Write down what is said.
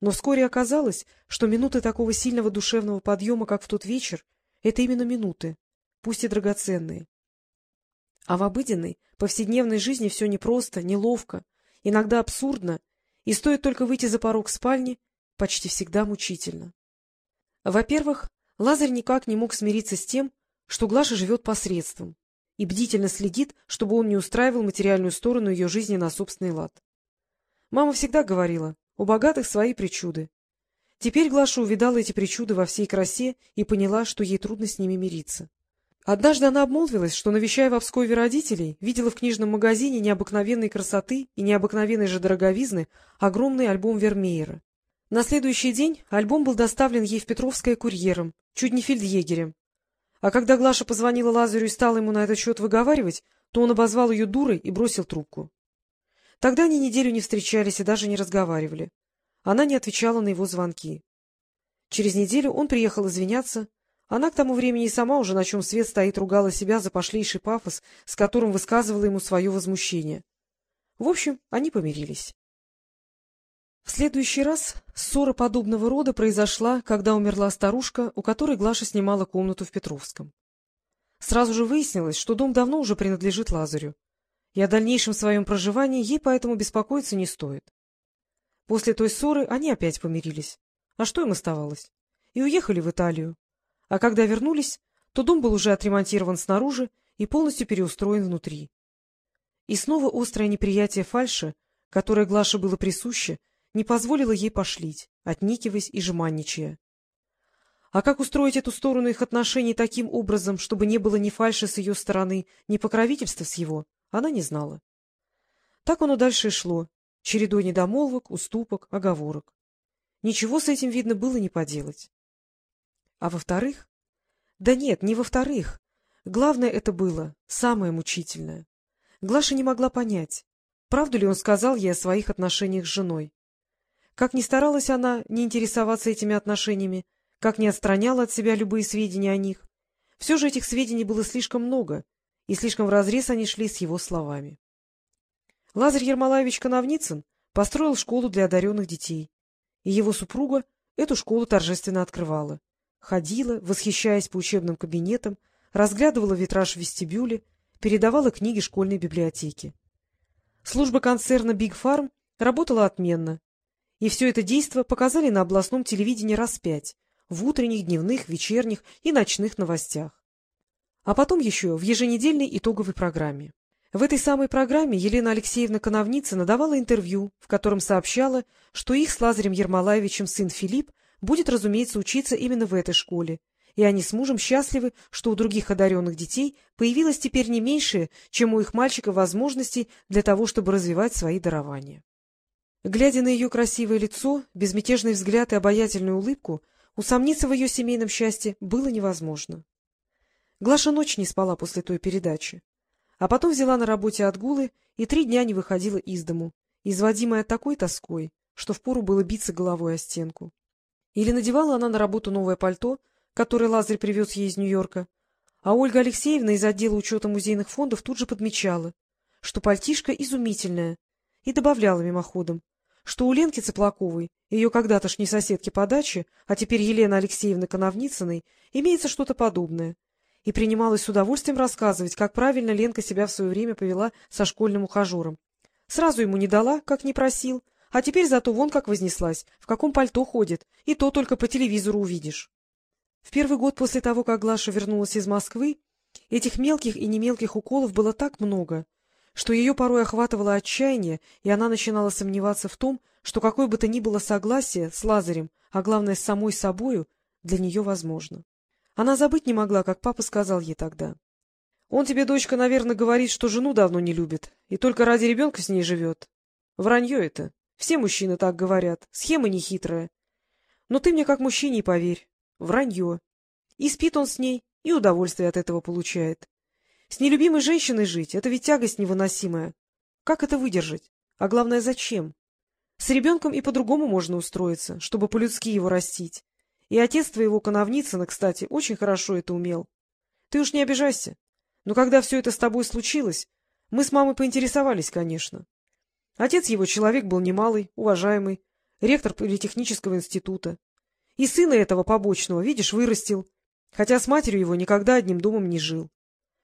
Но вскоре оказалось, что минуты такого сильного душевного подъема, как в тот вечер, — это именно минуты, пусть и драгоценные. А в обыденной, повседневной жизни все непросто, неловко, иногда абсурдно, и стоит только выйти за порог спальни, почти всегда мучительно. Во-первых, Лазарь никак не мог смириться с тем, что Глаша живет посредством, и бдительно следит, чтобы он не устраивал материальную сторону ее жизни на собственный лад. Мама всегда говорила, у богатых свои причуды. Теперь Глаша увидала эти причуды во всей красе и поняла, что ей трудно с ними мириться. Однажды она обмолвилась, что, навещая в Обскове родителей, видела в книжном магазине необыкновенной красоты и необыкновенной же дороговизны огромный альбом Вермеера. На следующий день альбом был доставлен ей в Петровское курьером, чуть не фельдъегерем. А когда Глаша позвонила Лазарю и стала ему на этот счет выговаривать, то он обозвал ее дурой и бросил трубку. Тогда они неделю не встречались и даже не разговаривали. Она не отвечала на его звонки. Через неделю он приехал извиняться. Она к тому времени и сама уже на чем свет стоит ругала себя за пошлейший пафос, с которым высказывала ему свое возмущение. В общем, они помирились. В следующий раз ссора подобного рода произошла, когда умерла старушка, у которой Глаша снимала комнату в Петровском. Сразу же выяснилось, что дом давно уже принадлежит Лазарю, и о дальнейшем своем проживании ей поэтому беспокоиться не стоит. После той ссоры они опять помирились. А что им оставалось? И уехали в Италию. А когда вернулись, то дом был уже отремонтирован снаружи и полностью переустроен внутри. И снова острое неприятие фальши, которое Глаше было присуще, не позволило ей пошлить, отникиваясь и жеманничая. А как устроить эту сторону их отношений таким образом, чтобы не было ни фальши с ее стороны, ни покровительства с его, она не знала. Так оно дальше и шло, чередой недомолвок, уступок, оговорок. Ничего с этим, видно, было не поделать. А во-вторых? Да нет, не во-вторых. Главное это было, самое мучительное. Глаша не могла понять, правду ли он сказал ей о своих отношениях с женой. Как ни старалась она не интересоваться этими отношениями, как не отстраняла от себя любые сведения о них, все же этих сведений было слишком много, и слишком вразрез они шли с его словами. Лазарь Ермолаевич Коновницын построил школу для одаренных детей, и его супруга эту школу торжественно открывала. Ходила, восхищаясь по учебным кабинетам, разглядывала витраж в вестибюле, передавала книги школьной библиотеки. Служба концерна «Биг Фарм» работала отменно, и все это действо показали на областном телевидении раз пять, в утренних, дневных, вечерних и ночных новостях. А потом еще в еженедельной итоговой программе. В этой самой программе Елена Алексеевна Коновницына давала интервью, в котором сообщала, что их с Лазарем Ермолаевичем сын Филипп будет, разумеется, учиться именно в этой школе, и они с мужем счастливы, что у других одаренных детей появилось теперь не меньшее, чем у их мальчика возможностей для того, чтобы развивать свои дарования. Глядя на ее красивое лицо, безмятежный взгляд и обаятельную улыбку, усомниться в ее семейном счастье было невозможно. Глаша ночь не спала после той передачи, а потом взяла на работе отгулы и три дня не выходила из дому, изводимая такой тоской, что впору было биться головой о стенку. Или надевала она на работу новое пальто, которое Лазарь привез ей из Нью-Йорка, а Ольга Алексеевна из отдела учета музейных фондов тут же подмечала, что пальтишко изумительное, и добавляла мимоходом, что у Ленки Цыплаковой, ее когда-тошней соседки по даче, а теперь Елены Алексеевны Коновницыной, имеется что-то подобное, и принималась с удовольствием рассказывать, как правильно Ленка себя в свое время повела со школьным ухажером. Сразу ему не дала, как не просил, а теперь зато вон как вознеслась, в каком пальто ходит, и то только по телевизору увидишь. В первый год после того, как Глаша вернулась из Москвы, этих мелких и немелких уколов было так много, что ее порой охватывало отчаяние, и она начинала сомневаться в том, что какое бы то ни было согласие с Лазарем, а главное с самой собою, для нее возможно. Она забыть не могла, как папа сказал ей тогда. — Он тебе, дочка, наверное, говорит, что жену давно не любит, и только ради ребенка с ней живет. Вранье это. Все мужчины так говорят, схема нехитрая. Но ты мне как мужчине поверь. Вранье. И спит он с ней, и удовольствие от этого получает. С нелюбимой женщиной жить — это ведь тягость невыносимая. Как это выдержать? А главное, зачем? С ребенком и по-другому можно устроиться, чтобы по-людски его растить. И отец твоего Коновницына, кстати, очень хорошо это умел. Ты уж не обижайся. Но когда все это с тобой случилось, мы с мамой поинтересовались, конечно. Отец его человек был немалый, уважаемый, ректор политехнического института. И сына этого побочного, видишь, вырастил, хотя с матерью его никогда одним домом не жил.